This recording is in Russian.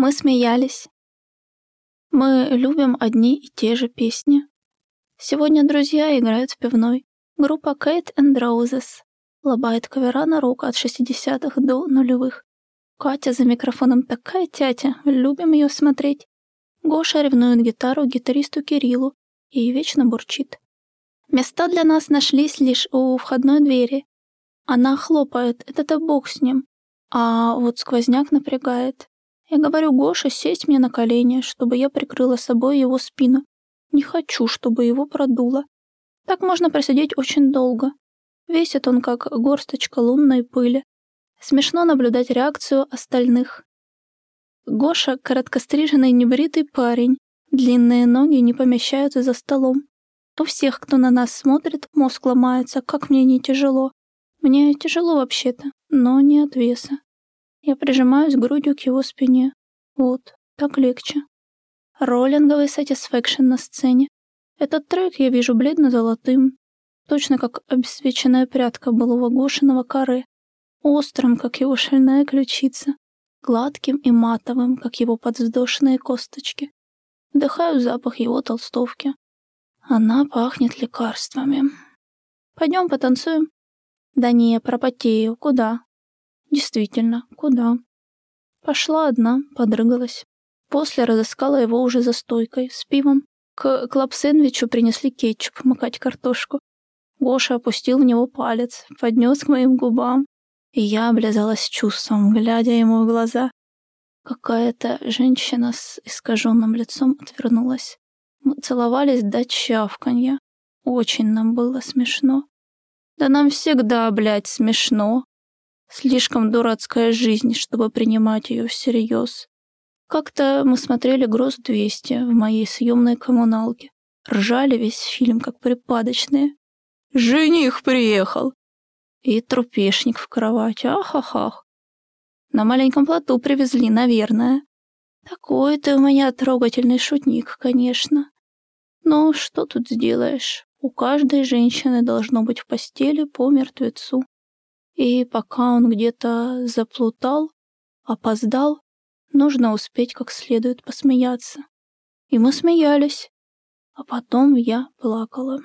Мы смеялись. Мы любим одни и те же песни. Сегодня друзья играют в пивной. Группа Kate and Roses лобает кавера на руку от 60-х до нулевых. Катя за микрофоном такая тятя, любим ее смотреть. Гоша ревнует гитару гитаристу Кириллу и вечно бурчит. Места для нас нашлись лишь у входной двери. Она хлопает, это-то бог с ним. А вот сквозняк напрягает. Я говорю Гоше сесть мне на колени, чтобы я прикрыла собой его спину. Не хочу, чтобы его продуло. Так можно просидеть очень долго. Весит он, как горсточка лунной пыли. Смешно наблюдать реакцию остальных. Гоша — короткостриженный небритый парень. Длинные ноги не помещаются за столом. У всех, кто на нас смотрит, мозг ломается, как мне не тяжело. Мне тяжело вообще-то, но не от веса. Я прижимаюсь грудью к его спине. Вот, так легче. Роллинговый Satisfaction на сцене. Этот трек я вижу бледно-золотым, точно как обесвеченная прядка былого Гошиного коры, острым, как его шальная ключица, гладким и матовым, как его подвздошные косточки. Вдыхаю запах его толстовки. Она пахнет лекарствами. Пойдем потанцуем? Да не, пропотею. Куда? Действительно, куда? Пошла одна, подрыгалась. После разыскала его уже за стойкой, с пивом. К клаб-сэндвичу принесли кетчуп, макать картошку. Гоша опустил в него палец, поднес к моим губам, и я облизалась чувством, глядя ему в глаза. Какая-то женщина с искаженным лицом отвернулась. Мы целовались до чавканья. Очень нам было смешно. Да нам всегда, блядь, смешно. Слишком дурацкая жизнь, чтобы принимать ее всерьез. Как-то мы смотрели «Гроз-200» в моей съемной коммуналке. Ржали весь фильм, как припадочные. «Жених приехал!» И трупешник в кровати. Ах-ах-ах. На маленьком плоту привезли, наверное. Такой ты у меня трогательный шутник, конечно. Но что тут сделаешь? У каждой женщины должно быть в постели по мертвецу. И пока он где-то заплутал, опоздал, нужно успеть как следует посмеяться. И мы смеялись, а потом я плакала.